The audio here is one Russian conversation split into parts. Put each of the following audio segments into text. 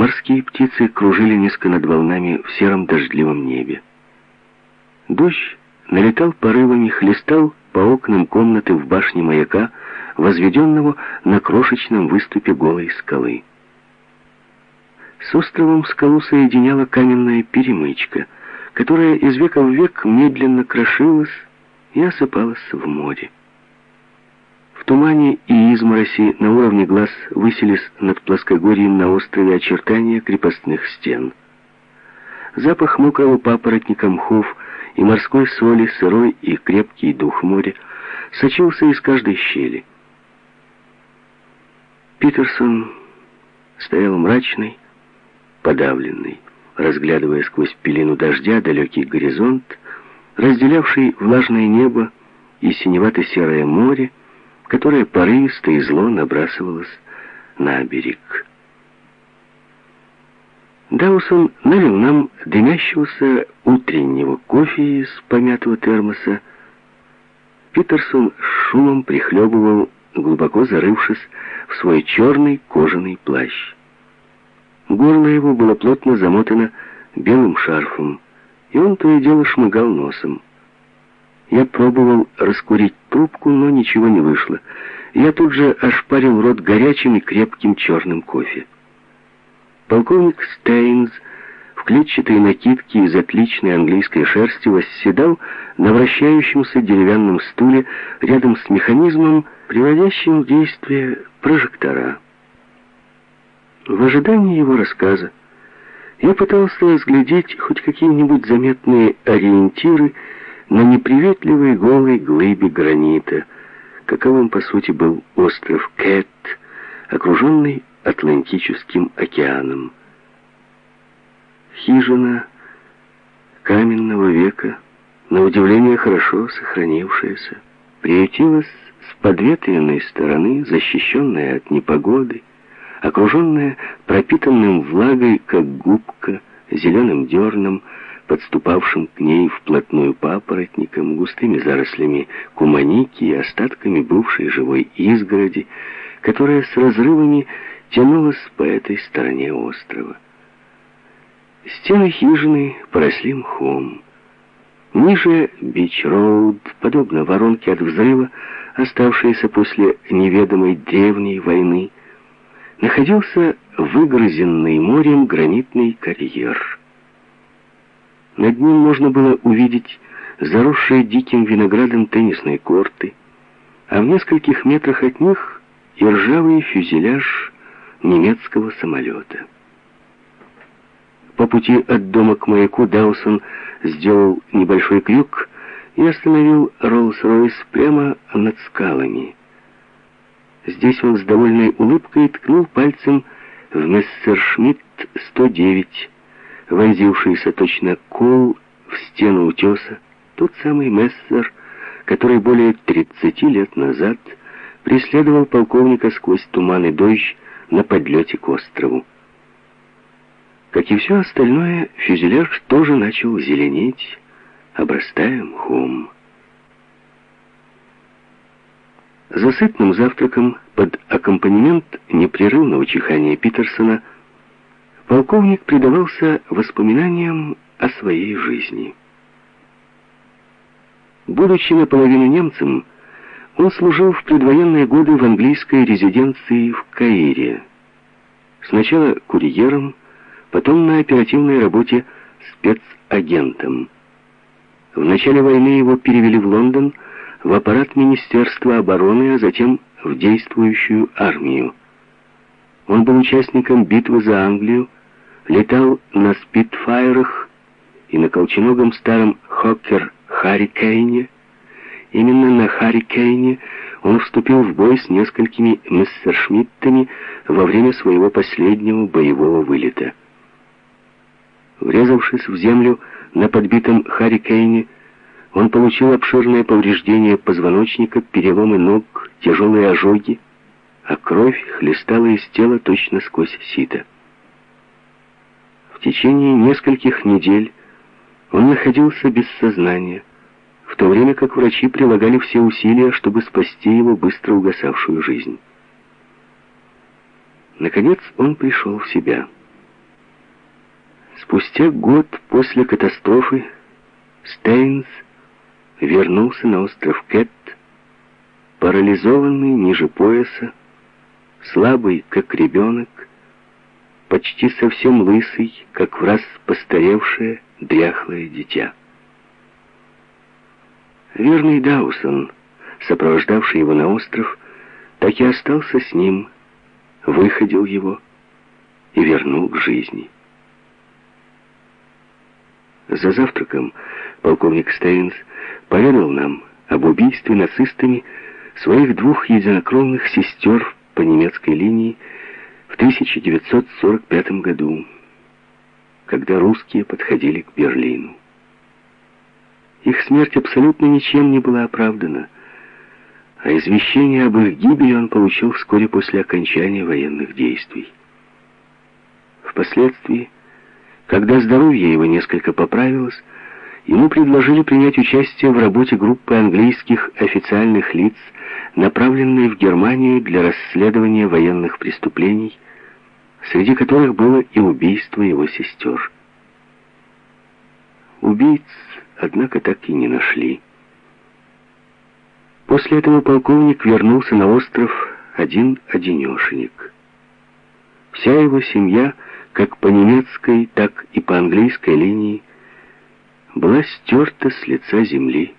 Морские птицы кружили низко над волнами в сером дождливом небе. Дождь налетал порывами, хлестал по окнам комнаты в башне маяка, возведенного на крошечном выступе голой скалы. С островом скалу соединяла каменная перемычка, которая из века в век медленно крошилась и осыпалась в море. В тумане и измороси на уровне глаз высились над плоскогорьем на острове очертания крепостных стен. Запах мокрого папоротника мхов и морской соли, сырой и крепкий дух моря сочился из каждой щели. Питерсон стоял мрачный, подавленный, разглядывая сквозь пелену дождя далекий горизонт, разделявший влажное небо и синевато-серое море, которое порывисто и зло набрасывалось на берег. Даусон налил нам дымящегося утреннего кофе из помятого термоса. Питерсон шумом прихлебывал, глубоко зарывшись в свой черный кожаный плащ. Горло его было плотно замотано белым шарфом, и он то и дело шмыгал носом. Я пробовал раскурить трубку, но ничего не вышло. Я тут же ошпарил рот горячим и крепким черным кофе. Полковник Стейнс в клетчатой накидке из отличной английской шерсти восседал на вращающемся деревянном стуле рядом с механизмом, приводящим в действие прожектора. В ожидании его рассказа я пытался разглядеть хоть какие-нибудь заметные ориентиры на неприветливой голой глыбе гранита, каковым, по сути, был остров Кэт, окруженный Атлантическим океаном. Хижина каменного века, на удивление хорошо сохранившаяся, приютилась с подветренной стороны, защищенная от непогоды, окруженная пропитанным влагой, как губка, зеленым дерном, подступавшим к ней вплотную папоротником, густыми зарослями куманики и остатками бывшей живой изгороди, которая с разрывами тянулась по этой стороне острова. Стены хижины поросли мхом. Ниже Бич-Роуд, подобно воронке от взрыва, оставшейся после неведомой древней войны, находился выгрызенный морем гранитный карьер. Над ним можно было увидеть заросшие диким виноградом теннисные корты, а в нескольких метрах от них и ржавый фюзеляж немецкого самолета. По пути от дома к маяку Даусон сделал небольшой крюк и остановил Роллс-Ройс прямо над скалами. Здесь он с довольной улыбкой ткнул пальцем в Мессершмитт-109, вонзившийся точно кол в стену утеса, тот самый Мессер, который более 30 лет назад преследовал полковника сквозь туман и дождь на подлете к острову. Как и все остальное, фюзеляж тоже начал зеленеть, обрастая мхом. За сытным завтраком под аккомпанемент непрерывного чихания Питерсона полковник предавался воспоминаниям о своей жизни. Будучи наполовину немцем, он служил в предвоенные годы в английской резиденции в Каире. Сначала курьером, потом на оперативной работе спецагентом. В начале войны его перевели в Лондон, в аппарат Министерства обороны, а затем в действующую армию. Он был участником битвы за Англию, летал на спитфайрах и на колченогом старом Хоккер Харрикейне. Именно на Харрикейне он вступил в бой с несколькими мессершмиттами во время своего последнего боевого вылета. Врезавшись в землю на подбитом Харрикейне, он получил обширное повреждение позвоночника, переломы ног, тяжелые ожоги, а кровь хлестала из тела точно сквозь сито. В течение нескольких недель он находился без сознания, в то время как врачи прилагали все усилия, чтобы спасти его быстро угасавшую жизнь. Наконец он пришел в себя. Спустя год после катастрофы Стейнс вернулся на остров Кэт, парализованный ниже пояса, слабый, как ребенок, почти совсем лысый, как в раз постаревшее, дряхлое дитя. Верный Даусон, сопровождавший его на остров, так и остался с ним, выходил его и вернул к жизни. За завтраком полковник Стейнс поведал нам об убийстве нацистами своих двух единокровных сестер по немецкой линии в 1945 году, когда русские подходили к Берлину. Их смерть абсолютно ничем не была оправдана, а извещение об их гибели он получил вскоре после окончания военных действий. Впоследствии, когда здоровье его несколько поправилось, ему предложили принять участие в работе группы английских официальных лиц, направленной в Германию для расследования военных преступлений, среди которых было и убийство его сестер. Убийц, однако, так и не нашли. После этого полковник вернулся на остров один-одинешенек. Вся его семья, как по немецкой, так и по английской линии, была стерта с лица земли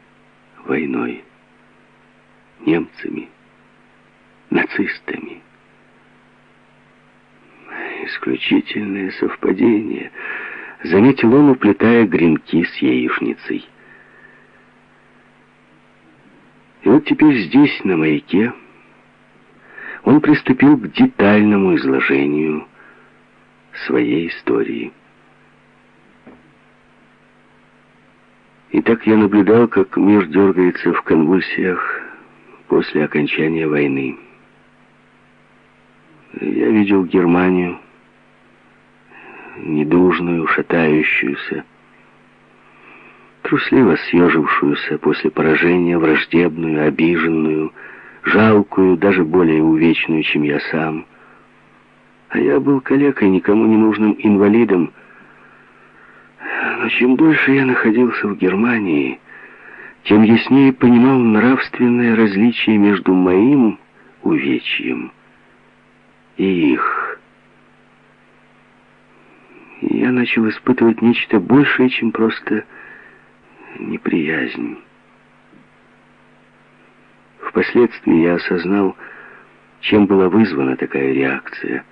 войной, немцами, нацистами. Исключительное совпадение, заметил он, уплетая гренки с яичницей. И вот теперь здесь, на маяке, он приступил к детальному изложению своей истории. И так я наблюдал, как мир дергается в конвульсиях после окончания войны. Я видел Германию, недужную, шатающуюся, трусливо съежившуюся после поражения, враждебную, обиженную, жалкую, даже более увечную, чем я сам. А я был калекой, никому не нужным инвалидом, но чем дольше я находился в Германии, тем яснее понимал нравственное различие между моим увечьем и их. Я начал испытывать нечто большее, чем просто неприязнь. Впоследствии я осознал, чем была вызвана такая реакция —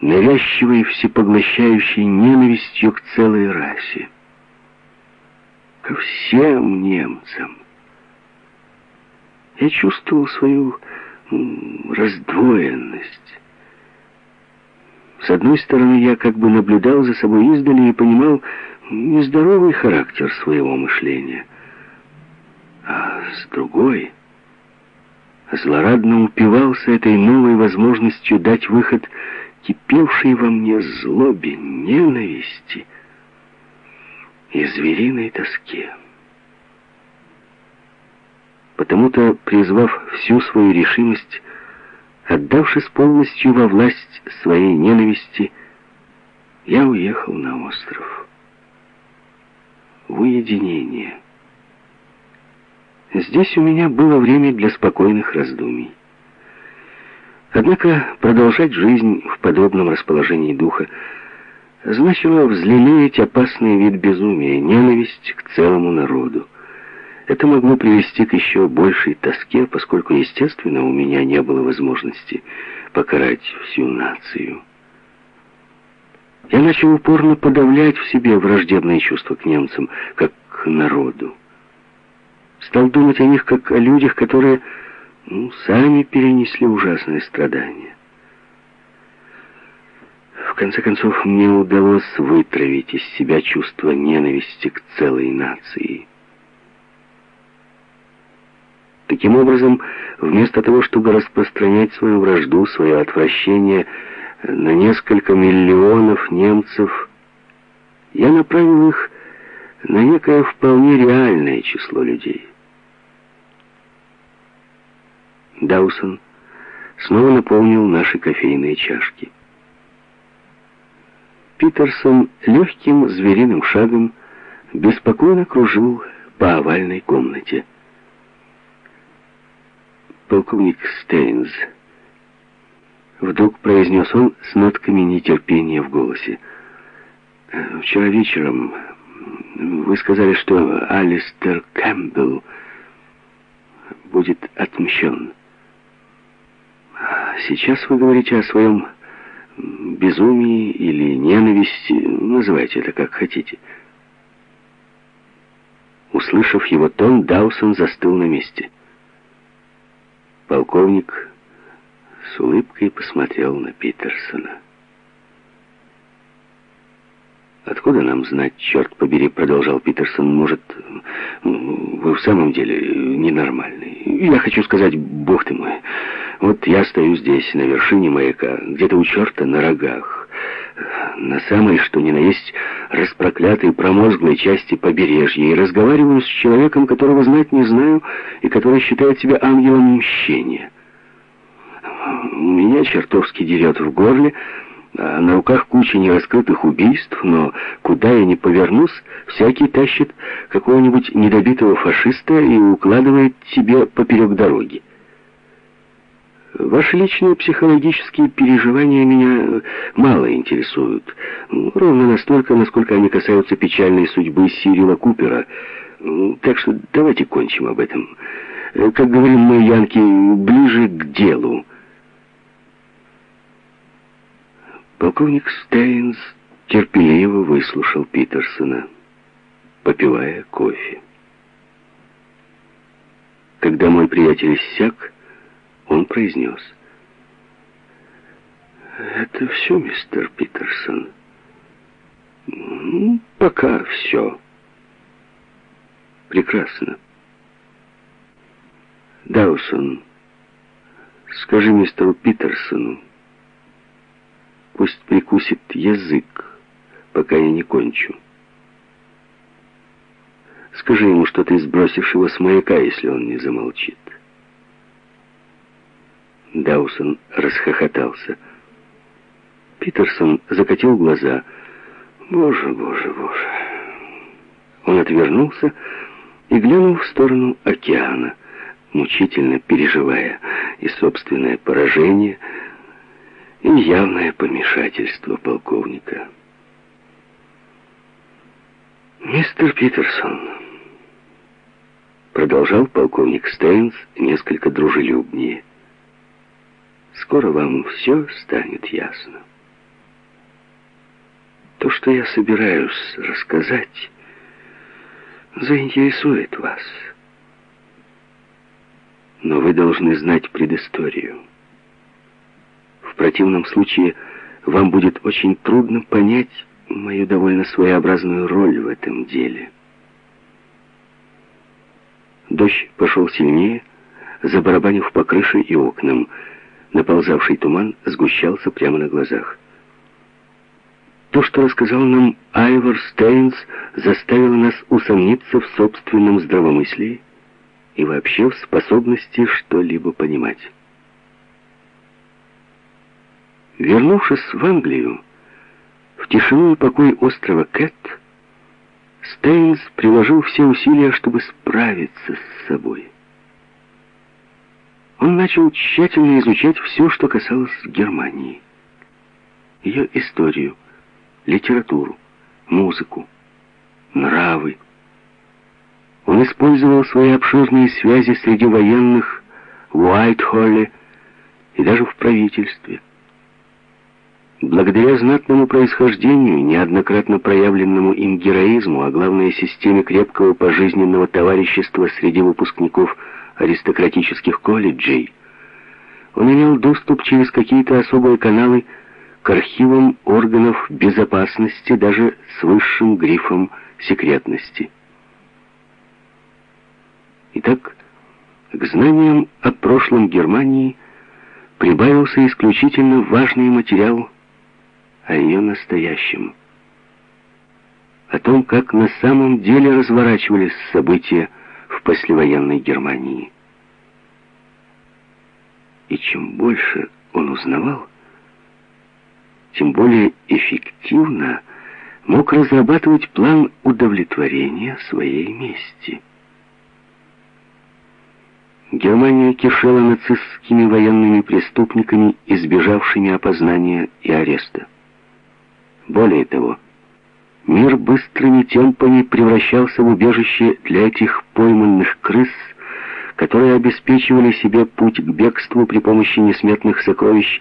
навязчивой всепоглощающей ненавистью к целой расе. Ко всем немцам. Я чувствовал свою раздвоенность. С одной стороны, я как бы наблюдал за собой издали и понимал нездоровый характер своего мышления. А с другой, злорадно упивался этой новой возможностью дать выход кипевшей во мне злобе, ненависти и звериной тоске. Потому-то, призвав всю свою решимость, отдавшись полностью во власть своей ненависти, я уехал на остров. В уединение. Здесь у меня было время для спокойных раздумий. Однако продолжать жизнь в подобном расположении духа значило взлелеять опасный вид безумия, ненависть к целому народу. Это могло привести к еще большей тоске, поскольку, естественно, у меня не было возможности покарать всю нацию. Я начал упорно подавлять в себе враждебные чувства к немцам, как к народу. Стал думать о них как о людях, которые ну, сами перенесли ужасные страдания. В конце концов, мне удалось вытравить из себя чувство ненависти к целой нации. Таким образом, вместо того, чтобы распространять свою вражду, свое отвращение на несколько миллионов немцев, я направил их на некое вполне реальное число людей. Даусон снова наполнил наши кофейные чашки. Питерсон легким звериным шагом беспокойно кружил по овальной комнате. «Полковник Стейнс», — вдруг произнес он с нотками нетерпения в голосе. «Вчера вечером вы сказали, что Алистер Кэмпбелл будет отмщен. А сейчас вы говорите о своем безумии или ненависти, называйте это как хотите». Услышав его тон, Даусон застыл на месте. Полковник с улыбкой посмотрел на Питерсона. «Откуда нам знать, черт побери?» — продолжал Питерсон. «Может, вы в самом деле ненормальный? Я хочу сказать, бог ты мой, вот я стою здесь, на вершине маяка, где-то у черта на рогах, на самой, что ни на есть, распроклятой промозглой части побережья, и разговариваю с человеком, которого знать не знаю, и который считает себя ангелом мщения. Меня чертовски дерет в горле, а на руках куча нераскрытых убийств, но куда я ни повернусь, всякий тащит какого-нибудь недобитого фашиста и укладывает себе поперек дороги. Ваши личные психологические переживания меня мало интересуют. Ровно настолько, насколько они касаются печальной судьбы Сирила Купера. Так что давайте кончим об этом. Как говорим мы, янки, ближе к делу. Полковник Стейнс терпеливо выслушал Питерсона, попивая кофе. Когда мой приятель иссяк, он произнес. «Это все, мистер Питерсон?» ну, «Пока все». «Прекрасно». «Даусон, скажи мистеру Питерсону, Пусть прикусит язык, пока я не кончу. Скажи ему, что ты сбросишь его с маяка, если он не замолчит. Даусон расхохотался. Питерсон закатил глаза. «Боже, боже, боже!» Он отвернулся и глянул в сторону океана, мучительно переживая и собственное поражение, и явное помешательство полковника. «Мистер Питерсон», — продолжал полковник Стейнс несколько дружелюбнее, «скоро вам все станет ясно. То, что я собираюсь рассказать, заинтересует вас. Но вы должны знать предысторию. В противном случае вам будет очень трудно понять мою довольно своеобразную роль в этом деле. Дождь пошел сильнее, забарабанив по крыше и окнам. Наползавший туман сгущался прямо на глазах. То, что рассказал нам Айвор Стейнс, заставило нас усомниться в собственном здравомыслии и вообще в способности что-либо понимать. Вернувшись в Англию, в тишину и покой острова Кэт, Стейнс приложил все усилия, чтобы справиться с собой. Он начал тщательно изучать все, что касалось Германии. Ее историю, литературу, музыку, нравы. Он использовал свои обширные связи среди военных в Уайтхолле и даже в правительстве – Благодаря знатному происхождению, неоднократно проявленному им героизму, а главное системе крепкого пожизненного товарищества среди выпускников аристократических колледжей, он имел доступ через какие-то особые каналы к архивам органов безопасности даже с высшим грифом секретности. Итак, к знаниям о прошлом Германии прибавился исключительно важный материал – о ее настоящем. О том, как на самом деле разворачивались события в послевоенной Германии. И чем больше он узнавал, тем более эффективно мог разрабатывать план удовлетворения своей мести. Германия кишела нацистскими военными преступниками, избежавшими опознания и ареста. Более того, мир быстрыми темпами превращался в убежище для этих пойманных крыс, которые обеспечивали себе путь к бегству при помощи несметных сокровищ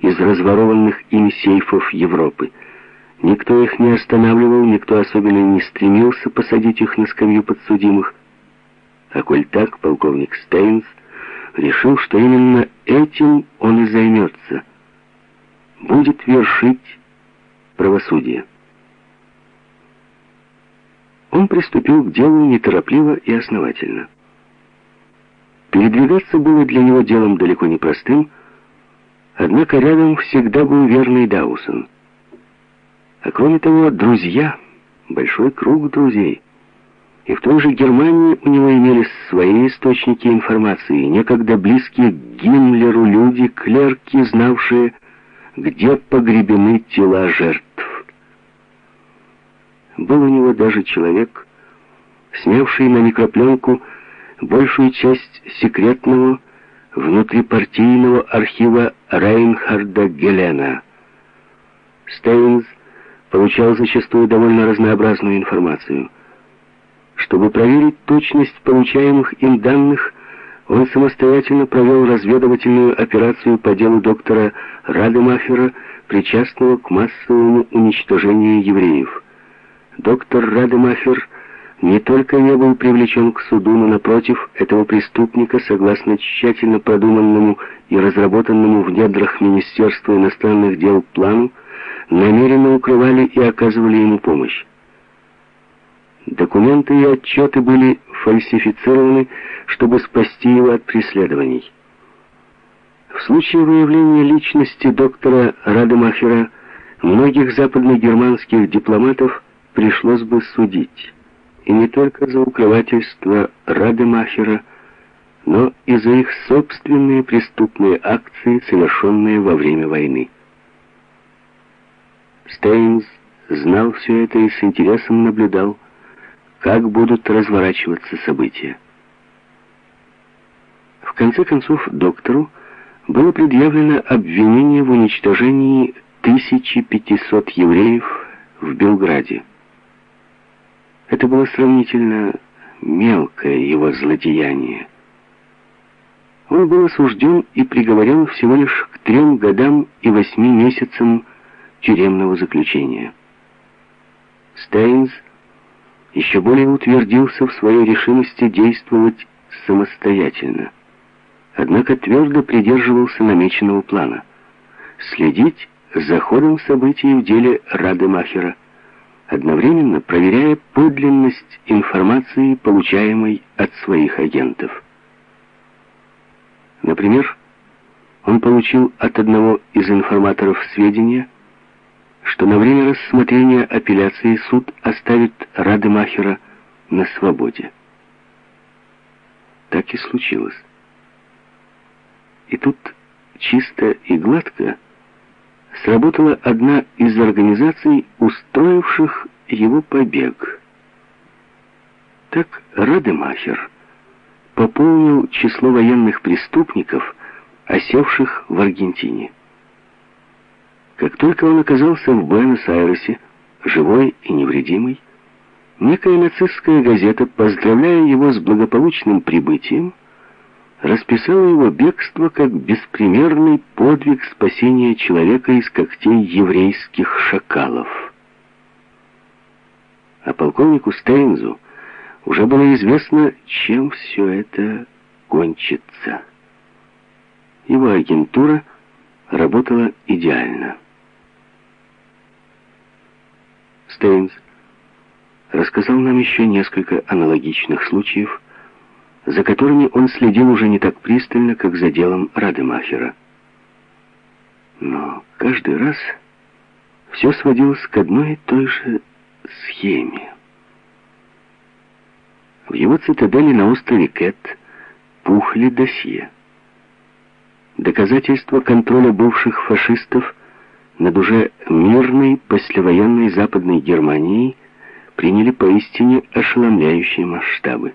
из разворованных ими сейфов Европы. Никто их не останавливал, никто особенно не стремился посадить их на скамью подсудимых. А коль так, полковник Стейнс решил, что именно этим он и займется. Будет вершить правосудие. Он приступил к делу неторопливо и основательно. Передвигаться было для него делом далеко не простым, однако рядом всегда был верный Даусон. А кроме того, друзья, большой круг друзей — и в той же Германии у него имелись свои источники информации, некогда близкие к Гиммлеру люди, клерки, знавшие, где погребены тела жертв. Был у него даже человек, снявший на микропленку большую часть секретного внутрипартийного архива Рейнхарда Гелена. Стейнс получал зачастую довольно разнообразную информацию – чтобы проверить точность получаемых им данных, он самостоятельно провел разведывательную операцию по делу доктора Радемахера, причастного к массовому уничтожению евреев. Доктор Радемахер не только не был привлечен к суду, но, напротив, этого преступника, согласно тщательно продуманному и разработанному в недрах Министерства иностранных дел плану, намеренно укрывали и оказывали ему помощь. Документы и отчеты были фальсифицированы, чтобы спасти его от преследований. В случае выявления личности доктора Радемахера многих западногерманских дипломатов пришлось бы судить. И не только за укрывательство Радемахера, но и за их собственные преступные акции, совершенные во время войны. Стейнс знал все это и с интересом наблюдал, как будут разворачиваться события. В конце концов, доктору было предъявлено обвинение в уничтожении 1500 евреев в Белграде. Это было сравнительно мелкое его злодеяние. Он был осужден и приговорен всего лишь к трем годам и восьми месяцам тюремного заключения. Стейнс еще более утвердился в своей решимости действовать самостоятельно. Однако твердо придерживался намеченного плана — следить за ходом событий в деле Радемахера, одновременно проверяя подлинность информации, получаемой от своих агентов. Например, он получил от одного из информаторов сведения — что на время рассмотрения апелляции суд оставит Радемахера на свободе. Так и случилось. И тут чисто и гладко сработала одна из организаций, устроивших его побег. Так Радемахер пополнил число военных преступников, осевших в Аргентине. Как только он оказался в Буэнос-Айресе, живой и невредимый, некая нацистская газета, поздравляя его с благополучным прибытием, расписала его бегство как беспримерный подвиг спасения человека из когтей еврейских шакалов. А полковнику Стейнзу уже было известно, чем все это кончится. Его агентура работала идеально. Стейнс рассказал нам еще несколько аналогичных случаев, за которыми он следил уже не так пристально, как за делом Радемахера. Но каждый раз все сводилось к одной и той же схеме. В его цитадели на острове Кэт пухли досье. Доказательства контроля бывших фашистов над уже мирной послевоенной Западной Германией приняли поистине ошеломляющие масштабы.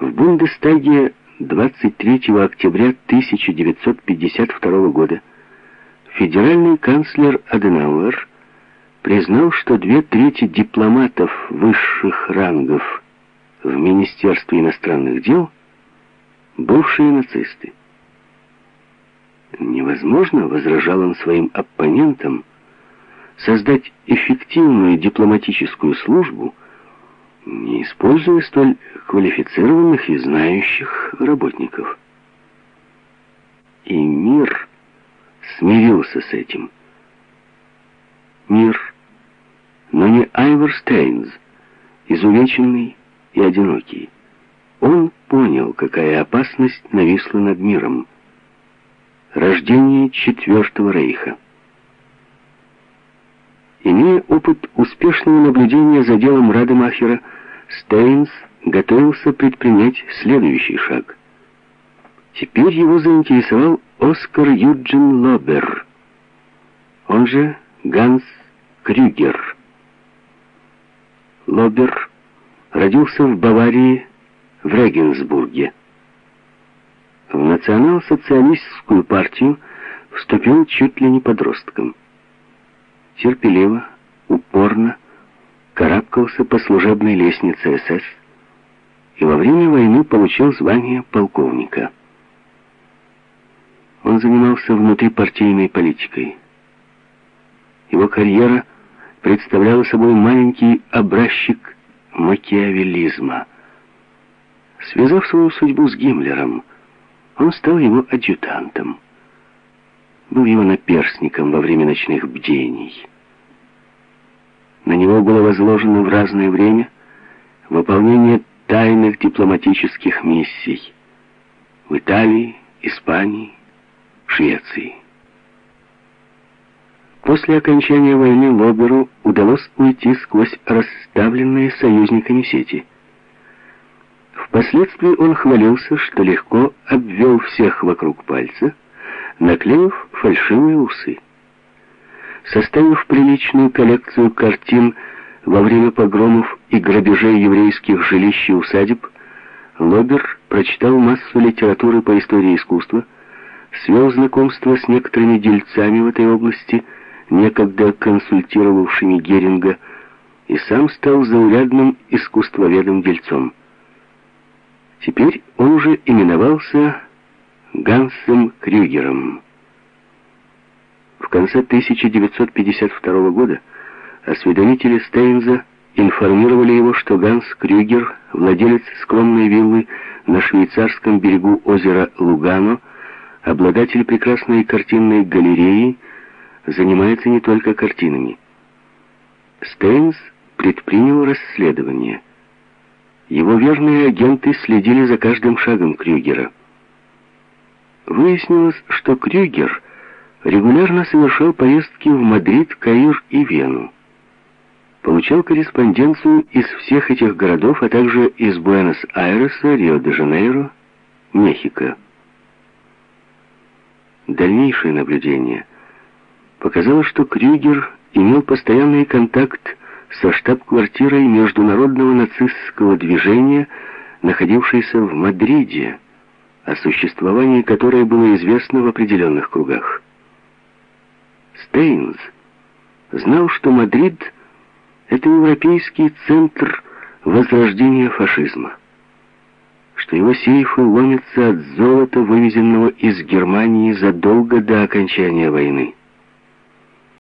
В Бундестаге 23 октября 1952 года федеральный канцлер Аденауэр признал, что две трети дипломатов высших рангов в Министерстве иностранных дел – бывшие нацисты. Невозможно, возражал он своим оппонентам, создать эффективную дипломатическую службу, не используя столь квалифицированных и знающих работников. И мир смирился с этим. Мир, но не Айвор Стейнс, изувеченный и одинокий. Он понял, какая опасность нависла над миром. Рождение Четвертого Рейха. Имея опыт успешного наблюдения за делом Радемахера, Стейнс готовился предпринять следующий шаг. Теперь его заинтересовал Оскар Юджин Лобер, он же Ганс Крюгер. Лобер родился в Баварии, в Регенсбурге. В национал-социалистскую партию вступил чуть ли не подростком. Терпеливо, упорно карабкался по служебной лестнице СС и во время войны получил звание полковника. Он занимался внутрипартийной политикой. Его карьера представляла собой маленький образчик макиавелизма. Связав свою судьбу с Гиммлером, он стал его адъютантом. Был его наперсником во время ночных бдений. На него было возложено в разное время выполнение тайных дипломатических миссий в Италии, Испании, Швеции. После окончания войны Лоберу удалось уйти сквозь расставленные союзниками сети. Впоследствии он хвалился, что легко обвел всех вокруг пальца, наклеив фальшивые усы. Составив приличную коллекцию картин во время погромов и грабежей еврейских жилищ и усадеб, Лобер прочитал массу литературы по истории искусства, свел знакомство с некоторыми дельцами в этой области, некогда консультировавшими Геринга, и сам стал заурядным искусствоведом-дельцом. Теперь он уже именовался Гансом Крюгером. В конце 1952 года осведомители Стейнза информировали его, что Ганс Крюгер, владелец скромной виллы на швейцарском берегу озера Лугано, обладатель прекрасной картинной галереи, занимается не только картинами. Стейнс предпринял расследование. Его верные агенты следили за каждым шагом Крюгера. Выяснилось, что Крюгер регулярно совершал поездки в Мадрид, Каир и Вену. Получал корреспонденцию из всех этих городов, а также из Буэнос-Айреса, Рио-де-Жанейро, Мехико. Дальнейшее наблюдение показало, что Крюгер имел постоянный контакт со штаб-квартирой международного нацистского движения, находившейся в Мадриде, о существовании которой было известно в определенных кругах. Стейнс знал, что Мадрид — это европейский центр возрождения фашизма что его сейфы ломятся от золота, вывезенного из Германии задолго до окончания войны.